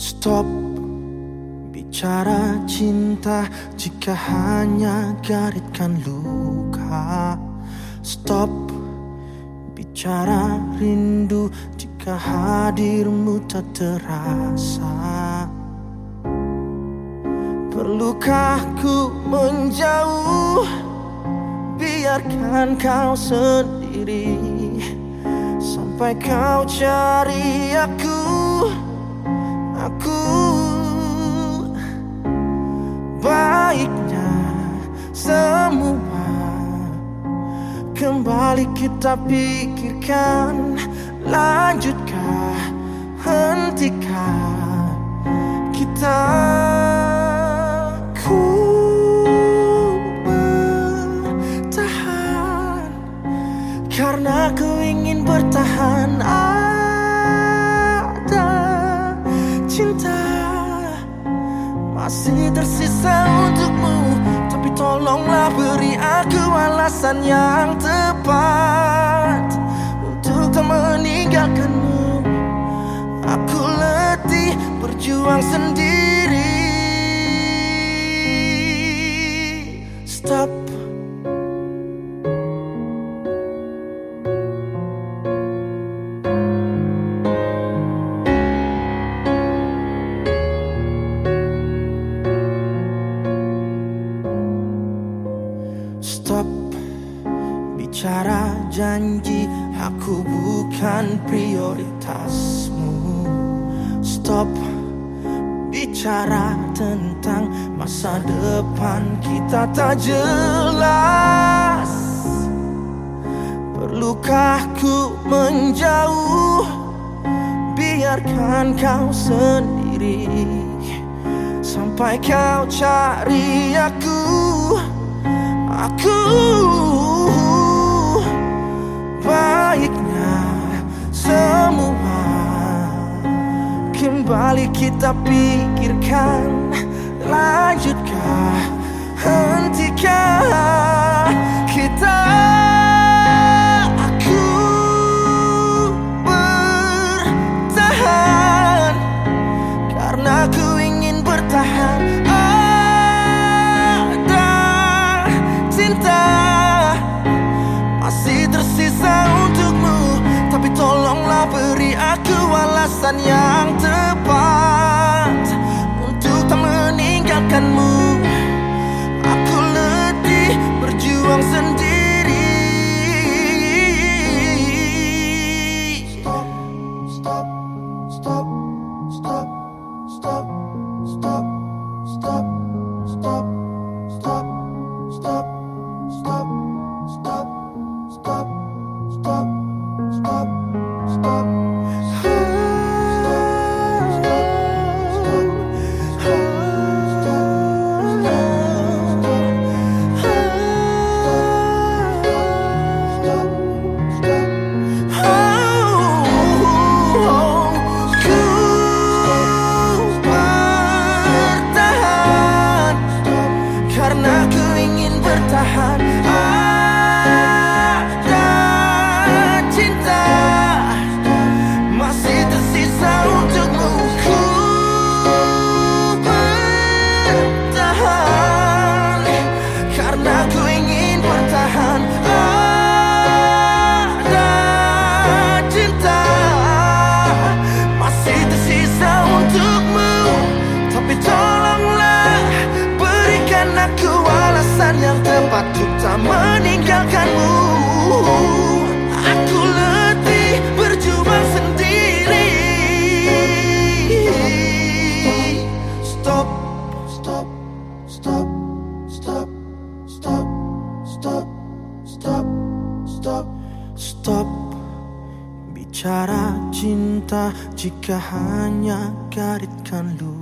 Stop bicara cinta jika hanya garitkan luka. Stop bicara rindu jika hadirmu tak terasa. Perlukah ku menjauh? Biarkan kau sendiri sampai kau cari aku. Kembali kita pikirkan lanjutkah hentikah kita alasan yang tepat Untuk tak meninggalkanmu. Aku letih berjuang sendiri. Stop. Stop bicara janji Aku bukan prioritasmu. Stop bicara tentang masa depan kita tak jelas. Perlukah ku menjauh? Biarkan kau sendiri. Sampai kau cari aku. Aku baiknya semua. Kembali kita pikirkan Lanjutkah, hentikah alasan yang tepat Untuk tak meninggalkanmu. Aku letih berjuang sendiri. Stop, stop, stop, ku ingin bertahan ah. Yang tepat Untuk tak meninggalkanmu. Aku letih berjuang sendiri. Stop, stop, stop, stop, stop, stop, stop, stop, stop. Bicara cinta jika hanya garitkan lu